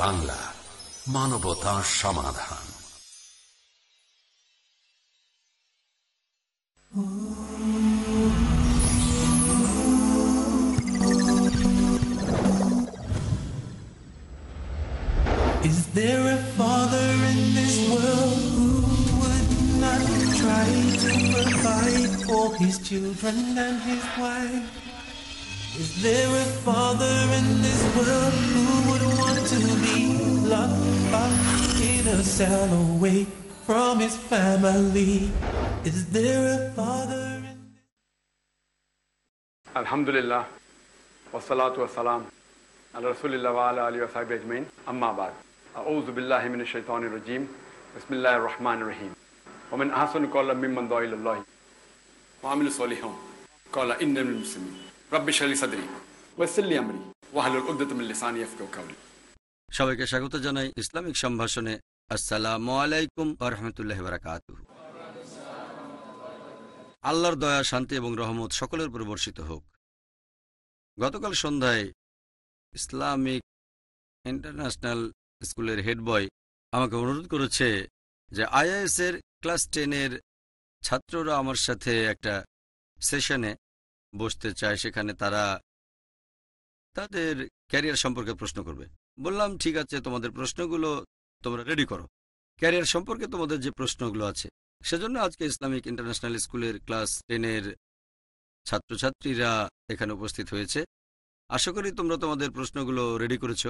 Piece TV Bangla মানবতা সমাধান Is there a father in this world who would not try to provide for his children and his wife? Is there a father in this world who would want to be locked in a cell away from his family. Is there a father? الحمد لله والصلاة والسلام على رسول الله وعلى آله وصحبه أجمعين أما بعد أعوذ بالله من الشيطان الرجيم بسم الله الرحمن الرحيم ومن أحسن قولا ممن دعا إلى الله وعمل صالحا قال إن من المسلمين رب اشرح لي صدري ويسر لي أمري واحلل عقدة من لساني يفقهوا قولي সবাইকে স্বাগত জানাই Islamic সম্ভাষণে। আসসালামু আলাইকুম রহমতুল্লাহ বারাকাত আল্লাহর দয়া, শান্তি এবং রহমত সকলের উপর বর্ষিত হোক। গতকাল সন্ধ্যায় ইসলামিক ইন্টারন্যাশনাল স্কুলের হেড বয় আমাকে অনুরোধ করেছে যে আইআইএস এর ক্লাস টেনের ছাত্ররা আমার সাথে একটা সেশনে বসতে চায়, সেখানে তারা তাদের ক্যারিয়ার সম্পর্কে প্রশ্ন করবে। বললাম, ঠিক আছে, তোমাদের প্রশ্নগুলো তোমরা রেডি করো। ক্যারিয়ার সম্পর্কে তোমাদের যে প্রশ্নগুলো আছে, সেজন্য আজকে ইসলামিক ইন্টারন্যাশনাল স্কুলের ক্লাস টেনের ছাত্রছাত্রীরা এখানে উপস্থিত হয়েছে। আশা করি তোমরা তোমাদের প্রশ্নগুলো রেডি করেছ।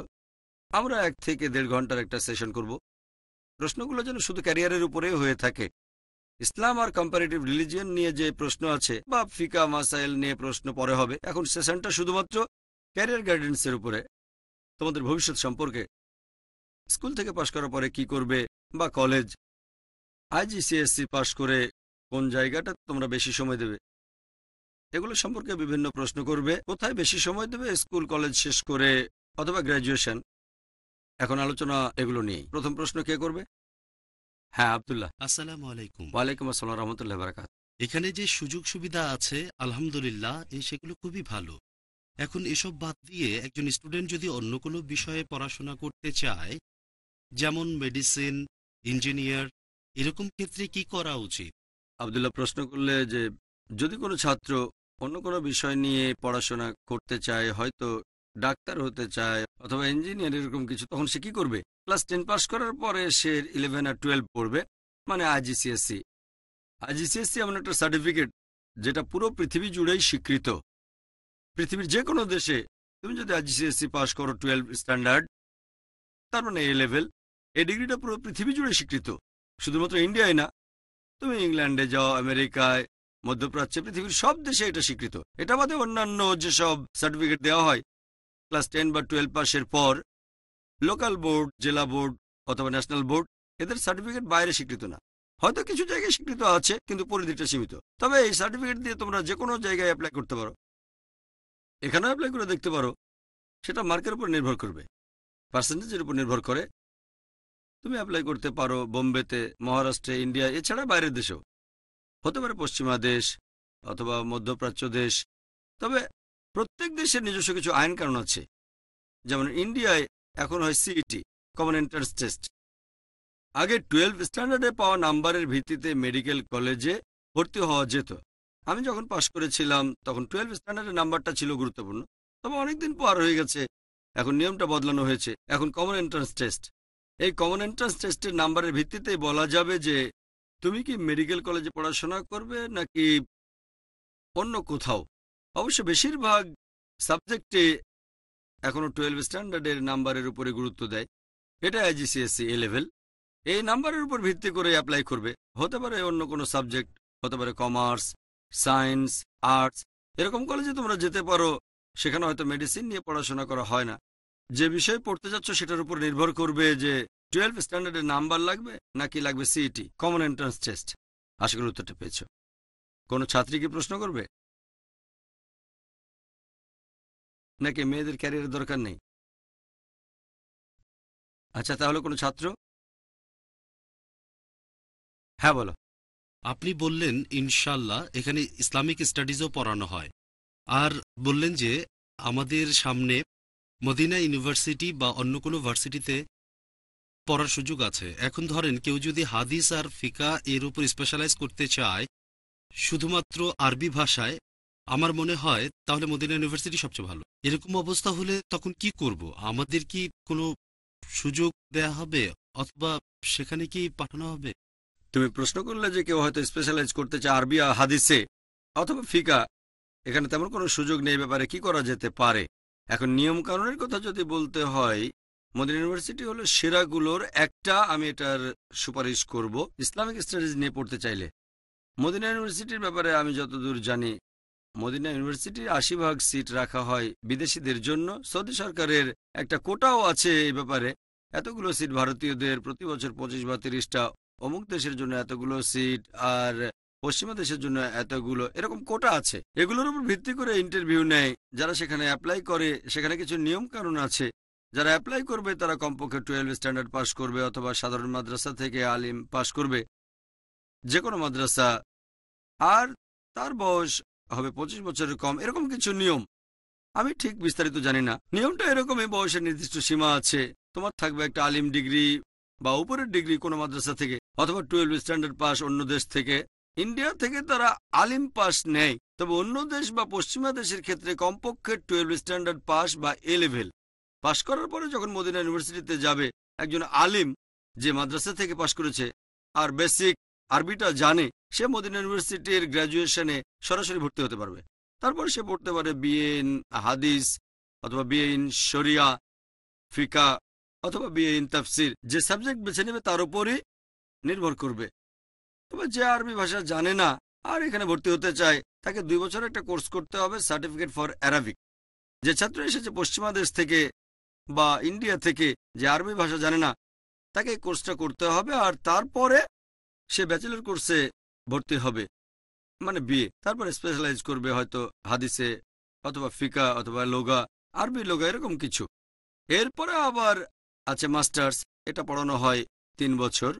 আমরা এক থেকে দেড় ঘণ্টার একটা সেশন করব। প্রশ্নগুলো যেন শুধু ক্যারিয়ারের উপরে হয়ে থাকে। ইসলাম আর কম্পারেটিভ রিলিজিয়ন নিয়ে যে প্রশ্ন আছে, বা ফিকা, মাসাইল নিয়ে প্রশ্ন পরে হবে, এখন সেশনটা শুধুমাত্র ক্যারিয়ার গাইডেন্সের উপরে। তোমাদের ভবিষ্যৎ সম্পর্কে। স্কুল থেকে পাশ করার পরে কি করবে বা কলেজ? আইজিসিএসসি পাশ করে কোন জায়গাটা তোমরা বেশি সময় দেবে? এগুলো সম্পর্কে বিভিন্ন প্রশ্ন করবে। কোথায় বেশি সময় দেবে? স্কুল কলেজ শেষ করে অথবা গ্র্যাজুয়েশন? এখন আলোচনা এগুলো নিয়ে প্রথম প্রশ্ন কে করবে? হ্যাঁ আবদুল্লাহ। আসসালাম আলাইকুম। ওয়ালাইকুম আসসালাম রহমতুল্লাহ বারাকাত এখানে যে সুযোগ সুবিধা আছে আলহামদুলিল্লাহ সেগুলো খুবই ভালো। এখন এসব বাদ দিয়ে একজন স্টুডেন্ট যদি অন্য কোনো বিষয়ে পড়াশোনা করতে চায়, যেমন মেডিসিন, ইঞ্জিনিয়ার, এরকম ক্ষেত্রে কি করা উচিত? আবদুল্লাহ, প্রশ্ন করলে যে যদি কোনো ছাত্র অন্য কোনো বিষয় নিয়ে পড়াশোনা করতে চায়, হয়তো ডাক্তার হতে চায় অথবা ইঞ্জিনিয়ার এরকম কিছু, তখন সে কি করবে? ক্লাস টেন পাস করার পরে সে ইলেভেন আর টুয়েলভ পড়বে মানে আইজিসিএসসি আইজিসিএসসি এমন একটা সার্টিফিকেট, যেটা পুরো পৃথিবী জুড়েই স্বীকৃত। পৃথিবীর যে কোনো দেশে, তুমি যদি আইজিসিএসসি পাস করো টুয়েলভ স্ট্যান্ডার্ড তার মানে এ লেভেল এই ডিগ্রিটা পুরো পৃথিবী জুড়ে স্বীকৃত। শুধুমাত্র ইন্ডিয়ায় না, তুমি ইংল্যান্ডে যাও আমেরিকায় মধ্যপ্রাচ্যে, পৃথিবীর সব দেশে এটা স্বীকৃত। এটা বাদে অন্যান্য যেসব সার্টিফিকেট দেওয়া হয় ক্লাস টেন বা টুয়েলভ পাসের পর লোকাল বোর্ড জেলা বোর্ড অথবা ন্যাশনাল বোর্ড এদের সার্টিফিকেট বাইরে স্বীকৃত না। হয়তো কিছু জায়গায় স্বীকৃত আছে, কিন্তু পরিধিটা সীমিত। তবে এই সার্টিফিকেট দিয়ে তোমরা যে কোনো জায়গায় অ্যাপ্লাই করতে পারো। এখানেও অ্যাপ্লাই করে দেখতে পারো। সেটা মার্কের উপর নির্ভর করবে। পার্সেন্টেজের উপর নির্ভর করে। তুমি অ্যাপ্লাই করতে পারো বোম্বেতে, মহারাষ্ট্রে ইন্ডিয়া এছাড়া বাইরের দেশেও। হতে পারে পশ্চিমা দেশ অথবা মধ্যপ্রাচ্য দেশ। তবে প্রত্যেক দেশের নিজস্ব কিছু আইন কারণ আছে। যেমন ইন্ডিয়ায় এখন হয় সিইটি কমন এন্ট্রান্স টেস্ট আগে টুয়েলভ স্ট্যান্ডার্ডে পাওয়া নাম্বারের ভিত্তিতে মেডিকেল কলেজে ভর্তি হওয়া যেত। আমি যখন পাশ করেছিলাম, তখন টুয়েলভ স্ট্যান্ডার্ডের নাম্বারটা ছিল গুরুত্বপূর্ণ। তবে অনেকদিন পার হয়ে গেছে। এখন নিয়মটা বদলানো হয়েছে। এখন কমন এন্ট্রান্স টেস্ট এই কমন এন্ট্রান্স টেস্টের নাম্বারের ভিত্তিতে বলা যাবে যে, তুমি কি মেডিকেল কলেজে পড়াশোনা করবে নাকি অন্য কোথাও? অবশ্য বেশিরভাগ সাবজেক্টে এখনও টুয়েলভ স্ট্যান্ডার্ডের নাম্বারের উপরে গুরুত্ব দেয়। এটা আইজিসিএসসি এ লেভেল এই নাম্বারের উপর ভিত্তি করে অ্যাপ্লাই করবে। হতে পারে অন্য কোনো সাবজেক্ট হতে পারে কমার্স সায়েন্স, আর্টস, এরকম কলেজে তোমরা যেতে পারো, সেখানে হয়তো মেডিসিন নিয়ে পড়াশোনা করা হয় না। যে বিষয় পড়তে যাচ্ছ সেটার উপর নির্ভর করবে যে টুয়েলভ স্ট্যান্ডার্ডের নাম্বার লাগবে নাকি লাগবে সিইটি কমন এন্ট্রান্স টেস্ট আশা করি উত্তরটা পেয়েছ। কোনো ছাত্রী কি প্রশ্ন করবে? নাকি মেয়েদের ক্যারিয়ারের দরকার নেই? আচ্ছা তাহলে কোনো ছাত্র? হ্যাঁ বলো। আপনি বললেন ইনশাল্লাহ এখানে ইসলামিক স্টাডিজও পড়ানো হয়। আর বললেন যে, আমাদের সামনে মদিনা ইউনিভার্সিটি বা অন্য কোনো ভার্সিটিতে পড়ার সুযোগ আছে। এখন ধরেন, কেউ যদি হাদিস আর ফিকা এর উপর স্পেশালাইজ করতে চায়, শুধুমাত্র আরবি ভাষায়, আমার মনে হয় তাহলে মদিনা ইউনিভার্সিটি সবচেয়ে ভালো। এরকম অবস্থা হলে তখন কি করব? আমাদের কি কোনো সুযোগ দেয়া হবে? অথবা সেখানে কি পাঠানো হবে? তুমি প্রশ্ন করলে যে কেউ হয়তো স্পেশালাইজ করতে চায় আরবি হাদিসে, অথবা ফিকা, এখানে তেমন কোনো সুযোগ নেই ব্যাপারে কি করা যেতে পারে? এখন নিয়ম কানুনের কথা যদি বলতে হয়, মদিনা ইউনিভার্সিটি হলো সেরাগুলোর একটা, আমি এটার সুপারিশ করব, ইসলামিক স্টাডিজ নিয়ে পড়তে চাইলে। মদিনা ইউনিভার্সিটির ব্যাপারে আমি যতদূর জানি, মদিনা ইউনিভার্সিটির আশি ভাগ সিট রাখা হয় বিদেশিদের জন্য। সৌদি সরকারের একটা কোটাও আছে এই ব্যাপারে। এতগুলো সিট ভারতীয়দের প্রতি বছর পঁচিশ বা তিরিশটা অমুক দেশের জন্য এতগুলো সিট আর পশ্চিমা দেশের জন্য এতগুলো, এরকম কোটা আছে। এগুলোর উপর ভিত্তি করে ইন্টারভিউ নেয়, যারা সেখানে অ্যাপ্লাই করে, সেখানে কিছু নিয়ম কানুন আছে। যারা অ্যাপ্লাই করবে, তারা কমপক্ষে টুয়েলভ স্ট্যান্ডার্ড পাশ করবে অথবা সাধারণ মাদ্রাসা থেকে আলিম পাশ করবে। যে কোনো মাদ্রাসা। আর তার বয়স হবে পঁচিশ বছরের কম, এরকম কিছু নিয়ম। আমি ঠিক বিস্তারিত জানি না। নিয়মটা এরকমই, বয়সের নির্দিষ্ট সীমা আছে। তোমার থাকবে একটা আলিম ডিগ্রি বা উপরের ডিগ্রি কোনো মাদ্রাসা থেকে অথবা টুয়েলভ স্ট্যান্ডার্ড পাস অন্য দেশ থেকে, ইন্ডিয়া থেকে তারা আলিম পাস নেয়। তবে অন্য দেশ বা পশ্চিমা দেশের ক্ষেত্রে কমপক্ষে টুয়েলভ স্ট্যান্ডার্ড পাস বা এ লেভেল। পাশ করার পরে যখন মদিনা ইউনিভার্সিটিতে যাবে, একজন আলিম যে মাদ্রাসা থেকে পাশ করেছে, আর বেসিক আরবিটা জানে, সে মদিনা ইউনিভার্সিটির গ্র্যাজুয়েশনে সরাসরি ভর্তি হতে পারবে। তারপর সে পড়তে পারে বিএ ইন হাদিস অথবা বিএ ইন শরিয়া, ফিকা অথবা বিএ ইন তাফসির, যে সাবজেক্ট বেছে নেবে তার উপরই নির্ভর করবে। তবে যে আরবি ভাষা জানে না আর এখানে ভর্তি হতে চায়, তাকে দুই বছর একটা কোর্স করতে হবে সার্টিফিকেট ফর অ্যারাবিক। যে ছাত্র এসেছে পশ্চিমা দেশ থেকে বা ইন্ডিয়া থেকে, যে আরবি ভাষা জানে না, তাকে কোর্সটা করতে হবে আর তারপরে সে ব্যাচেলর কোর্সে ভর্তি হবে। মানে বিয়ে তারপরে স্পেশালাইজ করবে হয়তো হাদিসে অথবা ফিকা অথবা লোগা, আরবি লোগা এরকম কিছু। এরপরে আবার আছে মাস্টার্স, এটা পড়ানো হয় তিন বছর।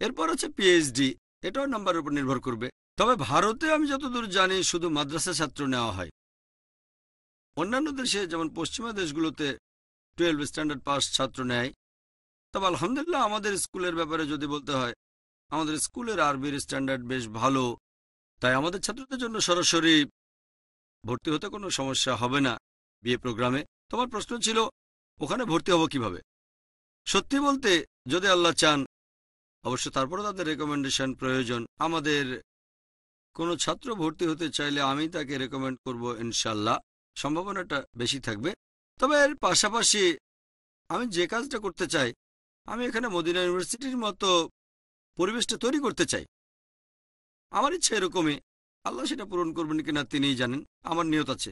এরপর আছে পিএইচডি এটাও নাম্বারের উপর নির্ভর করবে। তবে ভারতে আমি যতদূর জানি, শুধু মাদ্রাসা ছাত্র নেওয়া হয়। অন্যান্য দেশে, যেমন পশ্চিমা দেশগুলোতে টুয়েলভ স্ট্যান্ডার্ড পাস ছাত্র নেয়। তবে আলহামদুলিল্লাহ, আমাদের স্কুলের ব্যাপারে যদি বলতে হয়, আমাদের স্কুলের আরবির স্ট্যান্ডার্ড বেশ ভালো। তাই আমাদের ছাত্রদের জন্য সরাসরি ভর্তি হতে কোনো সমস্যা হবে না বিয়ে প্রোগ্রামে। তোমার প্রশ্ন ছিল, ওখানে ভর্তি হব কীভাবে? সত্যি বলতে, যদি আল্লাহ চান, অবশ্য তারপরে তাদের রেকমেন্ডেশন প্রয়োজন। আমাদের কোনো ছাত্র ভর্তি হতে চাইলে আমি তাকে রেকমেন্ড করব ইনশাল্লাহ সম্ভাবনাটা বেশি থাকবে। তবে এর পাশাপাশি আমি যে কাজটা করতে চাই, আমি এখানে মদিনা ইউনিভার্সিটির মতো পরিবেশটা তৈরি করতে চাই। আমার ইচ্ছা এরকমই। আল্লাহ সেটা পূরণ করবেন কিনা তিনিই জানেন। আমার নিয়ত আছে।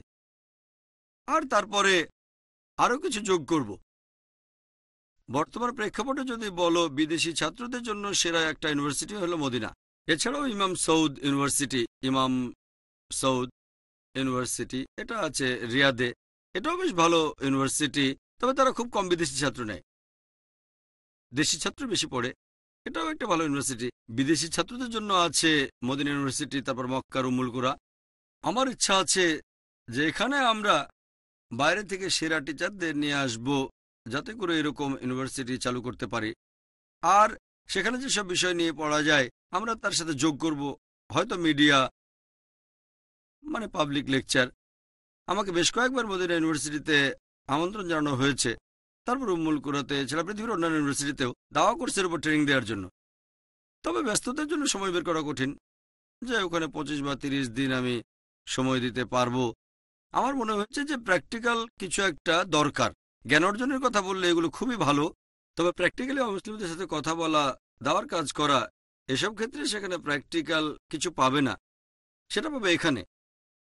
আর তারপরে আরও কিছু যোগ করব। বর্তমান প্রেক্ষাপটে যদি বলো, বিদেশি ছাত্রদের জন্য সেরা একটা ইউনিভার্সিটি হলো মদিনা। এছাড়াও ইমাম সৌদ ইউনিভার্সিটি, ইমাম সৌদ ইউনিভার্সিটি, এটা আছে রিয়াদে। এটাও বেশ ভালো ইউনিভার্সিটি, তবে তারা খুব কম বিদেশি ছাত্র নেয়। দেশি ছাত্র বেশি পড়ে, এটাও একটা ভালো ইউনিভার্সিটি। বিদেশি ছাত্রদের জন্য আছে মদিনা ইউনিভার্সিটি, তারপর মক্কার উমুলকুরা আমার ইচ্ছা আছে যে এখানে আমরা বাইরে থেকে সেরা টিচারদের নিয়ে আসব। যাতে করে এরকম ইউনিভার্সিটি চালু করতে পারি। আর সেখানে যেসব বিষয় নিয়ে পড়া যায়, আমরা তার সাথে যোগ করব। হয়তো মিডিয়া মানে পাবলিক লেকচার আমাকে বেশ কয়েকবার মদিনা ইউনিভার্সিটিতে আমন্ত্রণ জানানো হয়েছে। তারপর উম্মুল কুরাতে, এছাড়া পৃথিবীর অন্যান্য ইউনিভার্সিটিতেও দাওয়া কোর্সের উপর ট্রেনিং দেওয়ার জন্য। তবে ব্যস্ততার জন্য সময় বের করা কঠিন। যে ওখানে পঁচিশ বা তিরিশ দিন আমি সময় দিতে পারব। আমার মনে হচ্ছে যে প্র্যাকটিক্যাল কিছু একটা দরকার। জ্ঞান অর্জনের কথা বললে এগুলো খুবই ভালো, তবে প্র্যাকটিক্যালি অমুসলিমদের সাথে কথা বলা, দাওয়ার কাজ করা, এসব ক্ষেত্রে সেখানে প্র্যাকটিক্যাল কিছু পাবে না। সেটা পাবে এখানে।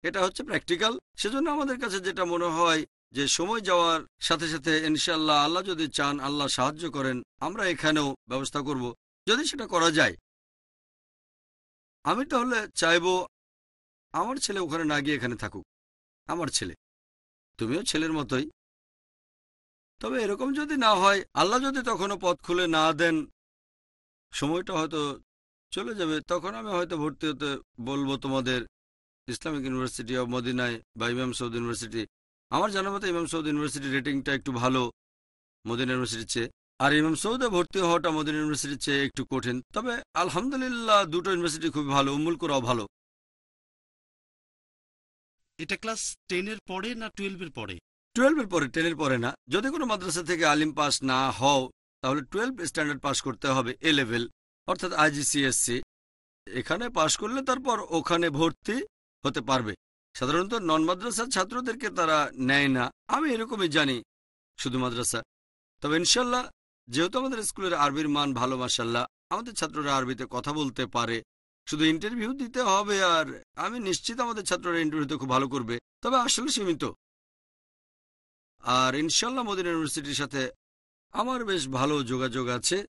এটা হচ্ছে প্র্যাকটিক্যাল সেজন্য আমাদের কাছে যেটা মনে হয় যে সময় যাওয়ার সাথে সাথে ইনশাল্লাহ আল্লাহ যদি চান, আল্লাহ সাহায্য করেন, আমরা এখানেও ব্যবস্থা করব, যদি সেটা করা যায়। আমি তাহলে চাইব আমার ছেলে ওখানে না গিয়ে এখানে থাকুক। আমার ছেলে। তুমিও ছেলের মতোই। তবে এরকম যদি না হয়, আল্লাহ যদি তখনও পথ খুলে না দেন, সময়টা হয়তো চলে যাবে। তখন আমি হয়তো ভর্তি হতে বলব তোমাদের ইসলামিক ইউনিভার্সিটি অব মদিনায় বা ইমাম সৌদ ইউনিভার্সিটি। আমার জানা মতে ইমাম সৌদ ইউনিভার্সিটির রেটিংটা একটু ভালো মদিনা ইউনিভার্সিটির চেয়ে। আর ইমাম সৌদে ভর্তি হওয়াটা মদিনা ইউনিভার্সিটির চেয়ে একটু কঠিন। তবে আলহামদুলিল্লাহ দুটো ইউনিভার্সিটি খুবই ভালো উমুল করাও ভালো। এটা ক্লাস টেনের পরে না টুয়েলভের পরে? টুয়েলভের পরে টেনের পরে না, যদি কোনো মাদ্রাসা থেকে আলিম পাস না হও, তাহলে টুয়েলভ স্ট্যান্ডার্ড পাস করতে হবে এ লেভেল অর্থাৎ আইজিসিএসসি এখানে পাশ করলে তারপর ওখানে ভর্তি হতে পারবে। সাধারণত নন মাদ্রাসার ছাত্রদেরকে তারা নেয় না। আমি এরকমই জানি, শুধু মাদ্রাসা। তবে ইনশাল্লাহ যেহেতু আমাদের স্কুলের আরবির মান ভালো মাসাল্লাহ আমাদের ছাত্ররা আরবিতে কথা বলতে পারে। শুধু ইন্টারভিউ দিতে হবে আর আমি নিশ্চিত আমাদের ছাত্ররা ইন্টারভিউতে খুব ভালো করবে। তবে আসলে সীমিত। আর ইনশাল্লাহ মদিনা ইউনিভার্সিটির সাথে আমার বেশ ভালো যোগাযোগ আছে।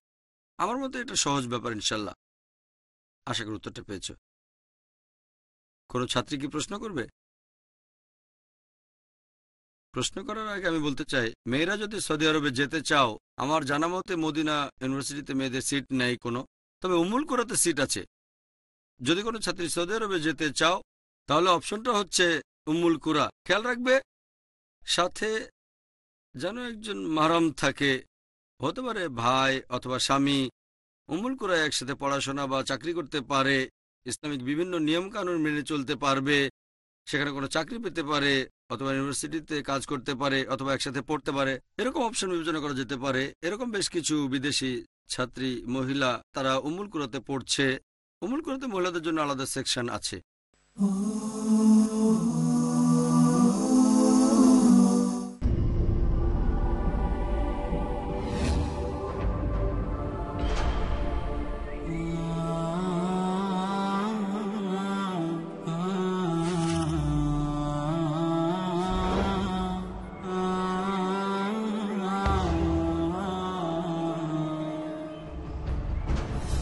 আমার মতে এটা সহজ ব্যাপার ইনশাল্লাহ। আশা করি উত্তরটা পেয়েছ। কোনো ছাত্রী কি প্রশ্ন করবে? প্রশ্ন করার আগে আমি বলতে চাই, মেয়েরা যদি সৌদি আরবে যেতে চাও, আমার জানা মতে মদিনা ইউনিভার্সিটিতে মেয়েদের সিট নেই কোনো। তবে উমুল করাতে সিট আছে। যদি কোনো ছাত্রী সৌদি আরবে যেতে চাও, তাহলে অপশনটা হচ্ছে উম্মুল কুরা। খেয়াল রাখবে, সাথে যেন একজন মারাম থাকে। হতে পারে ভাই অথবা স্বামী উমুল কুরা একসাথে পড়াশোনা বা চাকরি করতে পারে, ইসলামিক বিভিন্ন নিয়ম কানুন মেনে চলতে পারবে, সেখানে কোনো চাকরি পেতে পারে অথবা ইউনিভার্সিটিতে কাজ করতে পারে অথবা একসাথে পড়তে পারে। এরকম অপশন বিবেচনা করা যেতে পারে। এরকম বেশ কিছু বিদেশি ছাত্রী, মহিলা তারা উমুল কুরাতে পড়ছে। উমুল কুরাতে মহিলাদের জন্য আলাদা সেকশন আছে।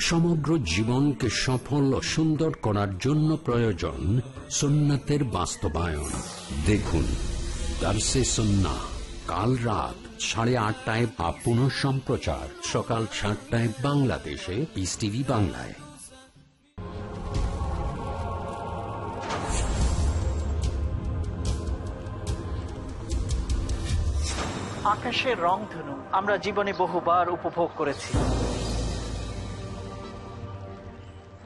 সমগ্র জীবনকে সফল ও সুন্দর করার জন্য প্রয়োজন সুন্নাতের বাস্তবায়ন। দেখুন সন্না কাল রাত সাড়ে আটটায় বা পুনঃ সম্প্রচার, সকাল সাতটায় বাংলাদেশে পিস টিভি বাংলায়। আকাশের রংধনু আমরা জীবনে বহুবার উপভোগ করেছি।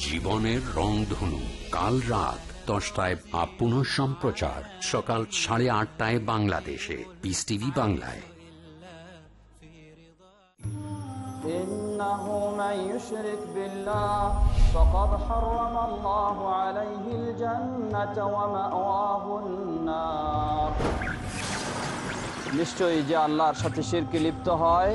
জীবনের রংধনু কাল রাত দশটায় বা পুনঃ সম্প্রচার সকাল সাড়ে আটটায় বাংলাদেশে পিস টিভি বাংলায় إنه من يشرك بالله فقد حرم الله عليه الجنة ومأواه النار নিশ্চয়ই যে আল্লাহর সাথে শিরকে লিপ্ত হয়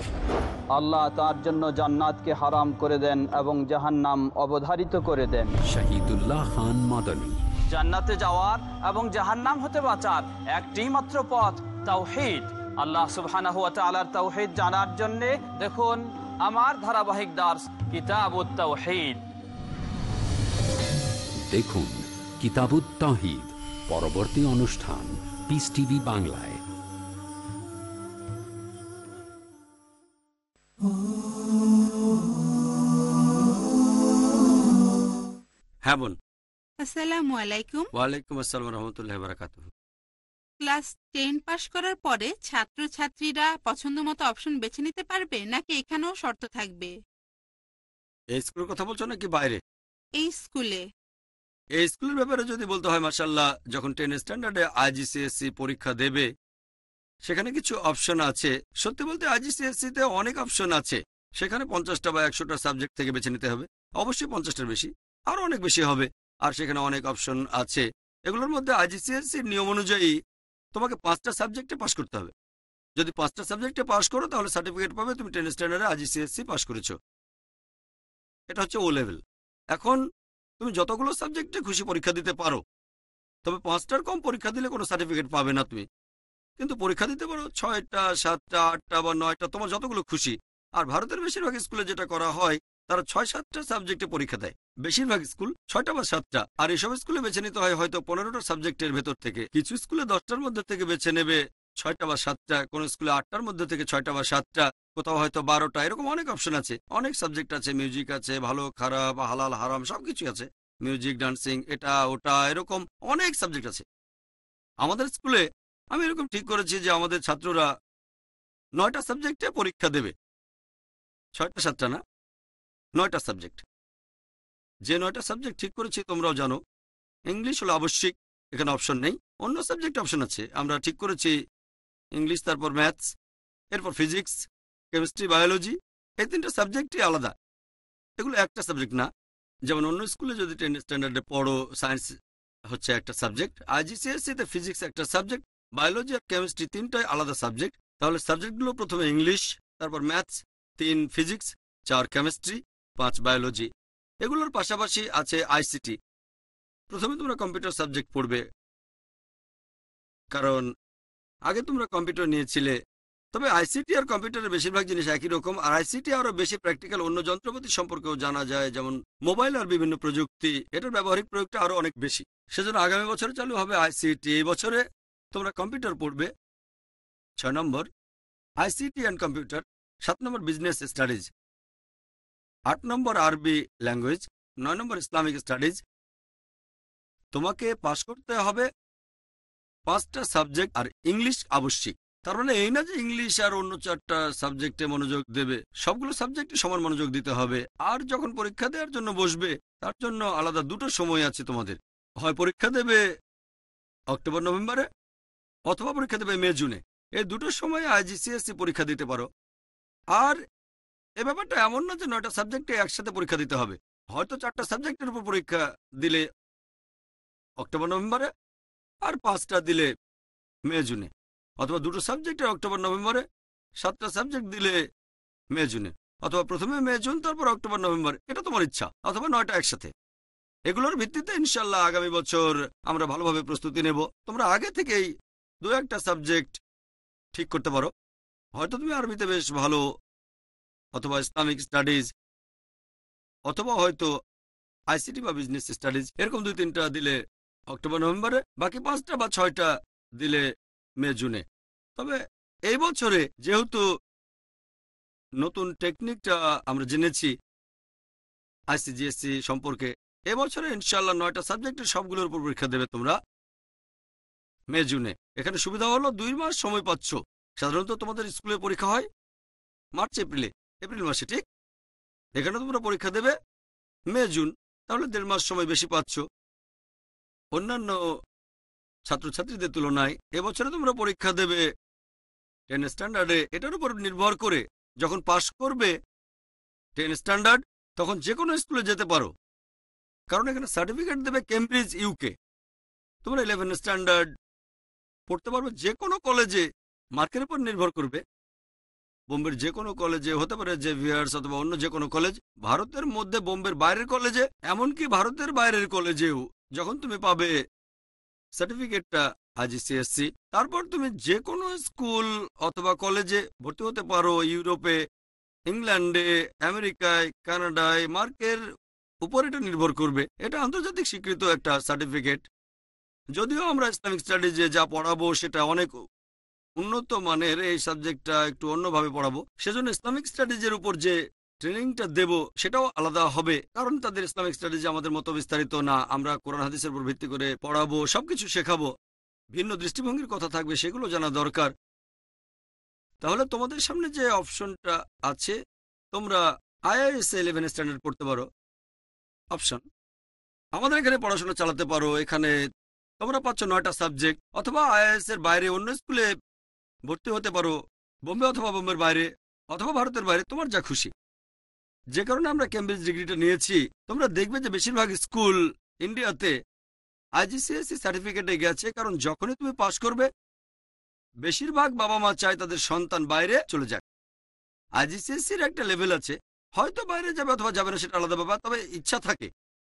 আল্লাহ তার জন্য জান্নাতকে হারাম করে দেন এবং জাহান্নাম অবধারিত করে দেন। শহীদুল্লাহ খান মাদানী। জান্নাতে যাওয়ার এবং জাহান্নাম হতে বাঁচার একটি মাত্র পথ তাওহীদ। আল্লাহ সুবহানাহু ওয়া তাআলার তাওহীদ জানার জন্য দেখুন আমার ধারাবাহিক দাস কিতাবুত তাওহীদ। দেখুন কিতাবুত তাহিদ পরবর্তী অনুষ্ঠান পিস টিভি বাংলায়। হ্যাঁ বোন আসসালামু আলাইকুম। ওয়ালাইকুম আসসালাম রহমতুল্লাহ বারাকাত ক্লাস টেন পাশ করার পরে ছাত্রছাত্রীরা পছন্দ মতো অপশন বেছে নিতে পারবে নাকি এখানেও শর্ত থাকবে? এই স্কুলের কথা বলছো নাকি বাইরে? এই স্কুলে। এই স্কুলের ব্যাপারে যদি বলতে হয় মার্শাল্লাহ যখন টেন স্ট্যান্ডার্ডে আইজিসিএসসি পরীক্ষা দেবে সেখানে কিছু অপশন আছে। সত্যি বলতে আইজিসিএসসি তে অনেক অপশন আছে। সেখানে পঞ্চাশটা বা একশোটা সাবজেক্ট থেকে বেছে নিতে হবে। অবশ্যই পঞ্চাশটার বেশি। আরও অনেক বেশি হবে। আর সেখানে অনেক অপশন আছে। এগুলোর মধ্যে আইজিসিএসসির নিয়ম অনুযায়ী তোমাকে পাঁচটা সাবজেক্টে পাশ করতে হবে। যদি পাঁচটা সাবজেক্টে পাশ করো, তাহলে সার্টিফিকেট পাবে, তুমি টেন স্ট্যান্ডার্ডে আইজিসিএসসি পাশ করেছ। এটা হচ্ছে ও লেভেল এখন তুমি যতগুলো সাবজেক্টে খুশি পরীক্ষা দিতে পারো, তবে পাঁচটার কম পরীক্ষা দিলে কোনো সার্টিফিকেট পাবে না তুমি। কিন্তু পরীক্ষা দিতে পারো, ছয়টা, সাতটা, আটটা বা নয়টা, তোমার যতগুলো খুশি। আর ভারতের বেশিরভাগ স্কুলে যেটা করা হয় তারা ছয় সাতটা সাবজেক্টে পরীক্ষা দেয়। বেশিরভাগ স্কুল ছয়টা বা সাতটা। আর এসব স্কুলে বেছে নিতে হয় হয়তো পনেরোটা সাবজেক্টের ভেতর থেকে। কিছু স্কুলে দশটার মধ্যে থেকে বেছে নেবে ছয়টা বা সাতটা। কোন স্কুলে আটটার মধ্যে থেকে ছয়টা বা সাতটা। কোথাও হয়তো বারোটা। এরকম অনেক অপশন আছে। অনেক সাবজেক্ট আছে। মিউজিক আছে, ভালো, খারাপ, হালাল, হারাম সবকিছু আছে। মিউজিক ডান্সিং এটা, ওটা, এরকম অনেক সাবজেক্ট আছে। আমাদের স্কুলে আমি এরকম ঠিক করেছি যে আমাদের ছাত্ররা নয়টা সাবজেক্টে পরীক্ষা দেবে। ছয়টা, সাতটা না? নয়টা সাবজেক্ট যে নয়টা সাবজেক্ট ঠিক করেছি, তোমরাও জানো। ইংলিশ হলো আবশ্যিক, এখানে অপশন নেই। অন্য সাবজেক্ট অপশন আছে। আমরা ঠিক করেছি ইংলিশ তারপর ম্যাথস এরপর ফিজিক্স কেমিস্ট্রি বায়োলজি এই তিনটা সাবজেক্টই আলাদা। এগুলো একটা সাবজেক্ট না। যেমন অন্য স্কুলে যদি টেন স্ট্যান্ডার্ডে পড়ো সায়েন্স হচ্ছে একটা সাবজেক্ট আইজিসিএসসিতে ফিজিক্স একটা সাবজেক্ট বায়োলজি আর কেমিস্ট্রি তিনটাই আলাদা সাবজেক্ট তাহলে সাবজেক্টগুলো প্রথমে ইংলিশ তারপর ম্যাথস তিন ফিজিক্স চার কেমিস্ট্রি পাঁচ বায়োলজি, এগুলোর পাশাপাশি আছে আইসিটি। প্রথমে তোমরা কম্পিউটার সাবজেক্ট পড়বে। কারণ আগে তোমরা কম্পিউটার নিয়েছিলে, তবে আইসিটি আর কম্পিউটারের বেশিরভাগ জিনিস একই রকম, আর আইসিটি আরও বেশি প্র্যাকটিক্যাল অন্য যন্ত্রপাতি সম্পর্কেও জানা যায়, যেমন মোবাইল আর বিভিন্ন প্রযুক্তি, এটার ব্যবহারিক প্রয়োগটা আরও অনেক বেশি। সেজন্য আগামী বছরে চালু হবে আইসিটি। এই বছরে তোমরা কম্পিউটার পড়বে। ছয় নম্বর, আইসিটি অ্যান্ড কম্পিউটার, সাত নম্বর বিজনেস স্টাডিজ আট নম্বর আরবি ল্যাঙ্গুয়েজ নয় নম্বর ইসলামিক স্টাডিজ তোমাকে পাশ করতে হবে পাঁচটা সাবজেক্ট আর ইংলিশ আবশ্যিক। তার মানে এই না যে ইংলিশ আর অন্য চারটা সাবজেক্টে মনোযোগ দেবে, সবগুলো সাবজেক্টে সমান মনোযোগ দিতে হবে। আর যখন পরীক্ষা দেওয়ার জন্য বসবে, তার জন্য আলাদা দুটো সময় আছে তোমাদের। হয় পরীক্ষা দেবে অক্টোবর, নভেম্বরে, অথবা পরীক্ষা দেবে মে, জুনে। এই দুটো সময় আইজিসিএসসি পরীক্ষা দিতে পারো। আর এ ব্যাপারটা এমন না যে নয়টা সাবজেক্টে একসাথে পরীক্ষা দিতে হবে। হয়তো চারটা সাবজেক্টের উপর পরীক্ষা দিলে অক্টোবর, নভেম্বরে, আর পাঁচটা দিলে মে, জুনে। অথবা দুটো সাবজেক্টে অক্টোবর, নভেম্বরে, সাতটা সাবজেক্ট দিলে মে, জুনে। অথবা প্রথমে মে, জুন, তারপর অক্টোবর, নভেম্বর, এটা তোমার ইচ্ছা, অথবা নয়টা একসাথে। এগুলোর ভিত্তিতে ইনশাল্লাহ আগামী বছর আমরা ভালোভাবে প্রস্তুতি নেব। তোমরা আগে থেকেই দু একটা সাবজেক্ট ঠিক করতে পারো। হয়তো তুমি আরবিতে বেশ ভালো অথবা ইসলামিক স্টাডিজ অথবা হয়তো আইসিটি বা বিজনেস স্টাডিজ এরকম দুই তিনটা দিলে অক্টোবর নভেম্বরে বাকি পাঁচটা বা ছয়টা দিলে মে জুনে তবে এই বছরে যেহেতু নতুন টেকনিকটা আমরা জেনেছি আইসিজিএসসি সম্পর্কে এবছরে ইনশাল্লাহ নয়টা সাবজেক্টের সবগুলোর উপর পরীক্ষা দেবে তোমরা মে জুনে এখানে সুবিধা হলো দুই মাস সময় পাচ্ছ। সাধারণত তোমাদের স্কুলে পরীক্ষা হয় মার্চ, এপ্রিলে। এপ্রিল মাসে, ঠিক? এখানে তোমরা পরীক্ষা দেবে, মে, জুন, তাহলে দেড় মাস সময় বেশি পাচ্ছ। অন্যান্য ছাত্রছাত্রীদের তুলনায় এবছরে তোমরা পরীক্ষা দেবে টেন স্ট্যান্ডার্ডে। এটার উপর নির্ভর করে যখন পাশ করবে টেন স্ট্যান্ডার্ড, তখন যে কোনো স্কুলে যেতে পারো। কারণ এখানে সার্টিফিকেট দেবে কেমব্রিজ ইউকে তোমরা ইলেভেন স্ট্যান্ডার্ড পড়তে পারবে যে কোনো কলেজে মার্কের উপর নির্ভর করবে। বোম্বের যে কোনো কলেজে, হতে পারে যে ভিয়ার্স অথবা অন্য যে কোনো কলেজ, ভারতের মধ্যে বোম্বের বাইরের কলেজে, এমনকি ভারতের বাইরের কলেজেও যখন তুমি পাবে সার্টিফিকেটটা আইজিসিএসসি তারপর তুমি যে কোনো স্কুল অথবা কলেজে ভর্তি হতে পারো ইউরোপে, ইংল্যান্ডে, আমেরিকায়, কানাডায়, মার্কের উপর এটা নির্ভর করবে। এটা আন্তর্জাতিক স্বীকৃত একটা সার্টিফিকেট। যদিও আমরা ইসলামিক স্টাডিজে যা পড়াবো সেটা অনেক উন্নত মানের এই সাবজেক্টটা একটু অন্যভাবে পড়াবো। সেজন্য ইসলামিক স্টাডিজের উপর যে ট্রেনিংটা দেব, সেটাও আলাদা হবে। কারণ তাদের ইসলামিক স্টাডিজ আমাদের মতো বিস্তারিত না। আমরা কোরআন হাদিসের উপর ভিত্তি করে পড়াবো, সবকিছু শেখাবো। ভিন্ন দৃষ্টিভঙ্গির কথা থাকবে, সেগুলো জানা দরকার। তাহলে তোমাদের সামনে যে অপশনটা আছে, তোমরা আইআইএস ইলেভেন স্ট্যান্ডার্ড পড়তে পারো। অপশন আমাদের এখানে পড়াশোনা চালাতে পারো। এখানে তোমরা পাচ্ছ নয়টা সাবজেক্ট অথবা আইআইএস এর বাইরে অন্য স্কুলে ভর্তি হতে পারো। বোম্বে অথবা বোম্বের বাইরে, অথবা ভারতের বাইরে, তোমার যা খুশি। যে কারণে আমরা কেমব্রিজ ডিগ্রিটা নিয়েছি, তোমরা দেখবে যে বেশিরভাগ স্কুল ইন্ডিয়াতে আইজিসিএসসি সার্টিফিকেটে গেছে, কারণ যখনই তুমি পাশ করবে, বেশিরভাগ বাবা মা চায় তাদের সন্তান বাইরে চলে যাক। আইজিসিএসসির একটা লেভেল আছে, হয়তো বাইরে যাবে অথবা যাবে না, সেটা আলাদা ব্যাপার, তবে ইচ্ছা থাকে।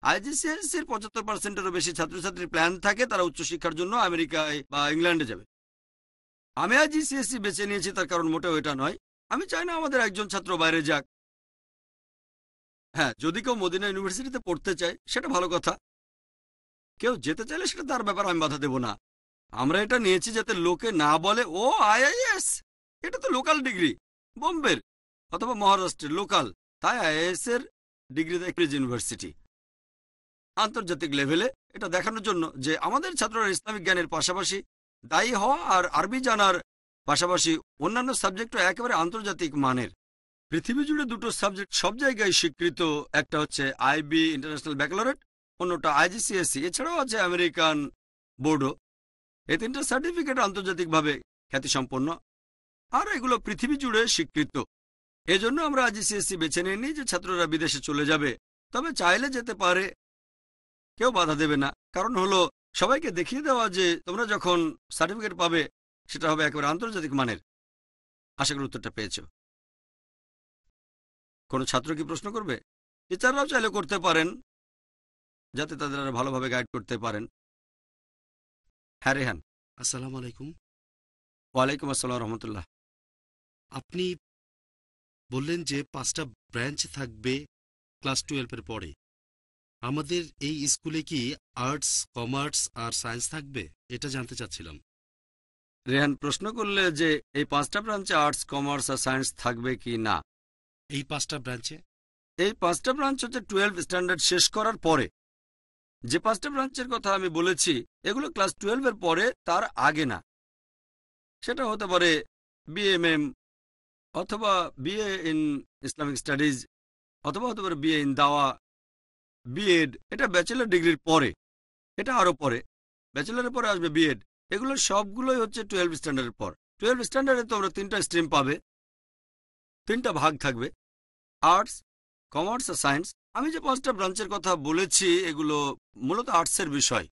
আইজিসিএসসির পঁচাত্তর পার্সেন্টেরও বেশি ছাত্রছাত্রীর প্ল্যান থাকে, তারা উচ্চশিক্ষার জন্য আমেরিকায় বা ইংল্যান্ডে যাবে। আমি আজ আইজিসিএসসি বেছে নিয়েছি, তার কারণ মোটেও এটা নয়। আমি চাই না আমাদের একজন ছাত্র বাইরে যাক। হ্যাঁ যদি কেউ মদিনা ইউনিভার্সিটিতে পড়তে চায়, সেটা ভালো কথা। কেউ যেতে চাইলে সেটা তার ব্যাপার, আমি বাধা দেব না। আমরা এটা নিয়েছি যাতে লোকে না বলে, ও আইআইএস এটা তো লোকাল ডিগ্রি, বোম্বের অথবা মহারাষ্ট্রের লোকাল। তাই আইআইএস এর ডিগ্রি দেয় ক্রিজ ইউনিভার্সিটি আন্তর্জাতিক লেভেলে এটা দেখানোর জন্য যে আমাদের ছাত্ররা ইসলামিক জ্ঞানের পাশাপাশি দায়ী হওয়া আর আরবি জানার পাশাপাশি অন্যান্য সাবজেক্টও একেবারে আন্তর্জাতিক মানের। পৃথিবী জুড়ে দুটো সাবজেক্ট সব জায়গায় স্বীকৃত, একটা হচ্ছে আইবি ইন্টারন্যাশনাল ব্যাকলরেট অন্যটা আইজিসিএসসি এছাড়াও আছে আমেরিকান বোর্ডও এই তিনটা সার্টিফিকেট আন্তর্জাতিকভাবে খ্যাতিসম্পন্ন। আর এগুলো পৃথিবী জুড়ে স্বীকৃত। এজন্য আমরা আইজিসিএসসি বেছে নিইনি যে ছাত্ররা বিদেশে চলে যাবে, তবে চাইলে যেতে পারে, কেউ বাধা দেবে না। কারণ হলো সবাইকে দেখিয়ে দেওয়া যে তোমরা যখন সার্টিফিকেট পাবে সেটা হবে একেবারে আন্তর্জাতিক মানের। আশা করি উত্তরটা পেয়েছ। কোনো ছাত্র কি প্রশ্ন করবে? টিচাররাও চাইলে করতে পারেন যাতে তাদের আরও ভালোভাবে গাইড করতে পারেন। হ্যাঁ রেহান। আসসালামু আলাইকুম। ওয়ালাইকুম আসসালাম রহমতুল্লাহ। আপনি বললেন যে পাঁচটা ব্রাঞ্চ থাকবে ক্লাস টুয়েলভের পরে। আমাদের এই স্কুলে কি আর্টস কমার্স আর সায়েন্স থাকবে? এটা জানতে চাচ্ছিলাম। রেহান প্রশ্ন করলে যে এই পাঁচটা ব্রাঞ্চে আর্টস কমার্স আর সায়েন্স থাকবে কি না? এই পাঁচটা ব্রাঞ্চে? এই পাঁচটা ব্রাঞ্চ হচ্ছে টুয়েলভ স্ট্যান্ডার্ড শেষ করার পরে। যে পাঁচটা ব্রাঞ্চের কথা আমি বলেছি এগুলো ক্লাস টুয়েলভের পরে তার আগে না। সেটা হতে পারে বিএমএম অথবা বিএ ইন ইসলামিক স্টাডিজ অথবা হতে পারে বিএ ইন দাওয়া বিএড এটা ব্যাচেলার ডিগ্রির পরে। এটা আরও পরে। ব্যাচেলারের পরে আসবে বিএড এগুলো সবগুলোই হচ্ছে টুয়েলভ স্ট্যান্ডার্ডের পর। টুয়েলভ স্ট্যান্ডার্ডে তোমরা তিনটা স্ট্রিম পাবে। তিনটা ভাগ থাকবে। আর্টস কমার্স আর সায়েন্স আমি যে পাঁচটা ব্রাঞ্চের কথা বলেছি, এগুলো মূলত আর্টসের বিষয়।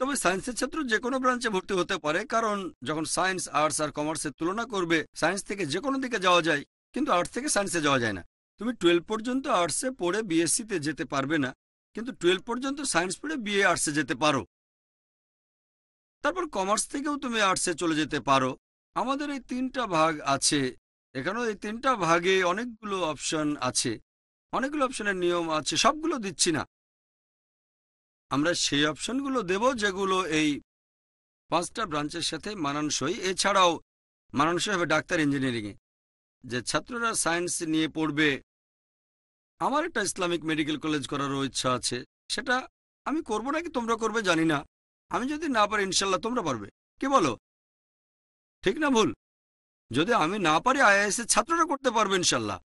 তবে সায়েন্সের ছাত্র যে কোনো ব্রাঞ্চে ভর্তি হতে পারে, কারণ যখন সায়েন্স আর্টস আর কমার্সের তুলনা করবে সায়েন্স থেকে যে কোনো দিকে যাওয়া যায়, কিন্তু আর্টস থেকে সায়েন্সে যাওয়া যায় না। তুমি টুয়েলভ পর্যন্ত আর্টসে পড়ে বিএসসিতে যেতে পারবে না, কিন্তু টুয়েলভ পর্যন্ত সায়েন্স পড়ে বিএ আর্টসে যেতে পারো। তারপর কমার্স থেকেও তুমি আর্টসে চলে যেতে পারো। আমাদের এই তিনটা ভাগ আছে। এখানেও এই তিনটা ভাগে অনেকগুলো অপশন আছে। অনেকগুলো অপশনের নিয়ম আছে, সবগুলো দিচ্ছি না। আমরা সেই অপশনগুলো দেব যেগুলো এই পাঁচটা ব্রাঞ্চের সাথে মানানসই। এছাড়াও মানানসই হবে ডাক্তার ইঞ্জিনিয়ারিংয়ে যে ছাত্ররা সায়েন্স নিয়ে পড়বে আমার একটা ইসলামিক মেডিকেল কলেজ করারও ইচ্ছা আছে। সেটা আমি করব নাকি তোমরা করবে জানি না। আমি যদি না পারি, ইনশাল্লাহ তোমরা পারবে। কি বলো? ঠিক না ভুল? যদি আমি না পারি আইআইএস এর ছাত্ররা করতে পারবে, ইনশাল্লাহ।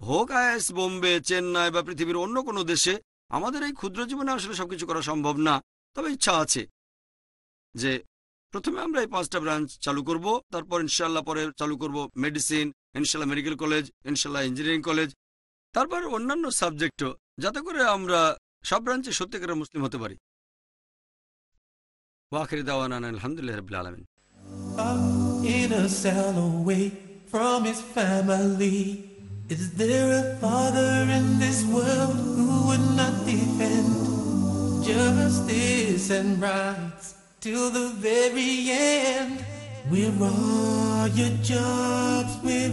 হোক আইআইএস বোম্বে, চেন্নাই বা পৃথিবীর অন্য কোনো দেশে, আমাদের এই ক্ষুদ্র জীবনে আসলে সবকিছু করা সম্ভব না। তবে ইচ্ছা আছে যে প্রথমে আমরা এই পাঁচটা ব্রাঞ্চ চালু করব, তারপর ইনশাল্লাহ পরে চালু করব মেডিসিন, ইনশাল্লাহ মেডিকেল কলেজ, ইনশাল্লাহ ইঞ্জিনিয়ারিং কলেজ তারপর অন্যান্য সাবজেক্টও যাতে করে আমরা সব ব্রাঞ্চে সত্যিকারের মুসলিম হতে পারি ওয়াখির দাওয়ান আলহামদুলিল্লাহ রবিল আলমিন in a cell away from his family. Is there a father in this world who would not defend justice and rights till the very end? Where are your jobs? Where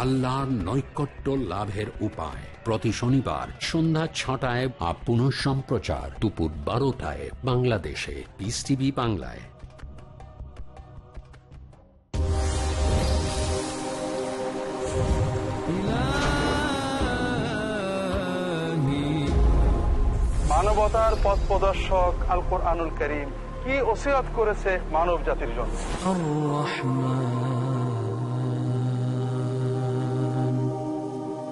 আল্লাহর নৈকট্য লাভের উপায়। প্রতি শনিবার সন্ধ্যা ছটায় বা পুনঃ সম্প্রচার দুপুর বারোটায় বাংলাদেশে। পিস টিভি বাংলায়। মানবতার পথ প্রদর্শক আল কোরআনুল করিম কি ওসিয়ত করেছে মানব জাতির জন্য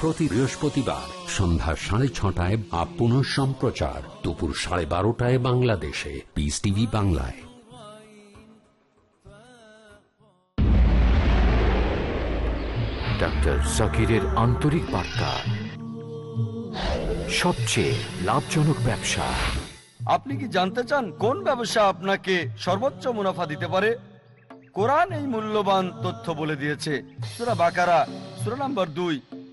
প্রতি বৃহস্পতিবার সন্ধ্যা সাড়ে ছটায় বা পুনঃ সম্প্রচার দুপুর সাড়ে বারোটায় বাংলাদেশে। পিস টিভি বাংলায়। ডাক্তার জাকিরের আন্তরিক বার্তা। সবচেয়ে লাভজনক ব্যবসা। আপনি কি জানতে চান কোন ব্যবসা আপনাকে সর্বোচ্চ মুনাফা দিতে পারে? কোরআন এই মূল্যবান তথ্য বলে দিয়েছে। সুরা বাকারা সুরা নাম্বার দুই।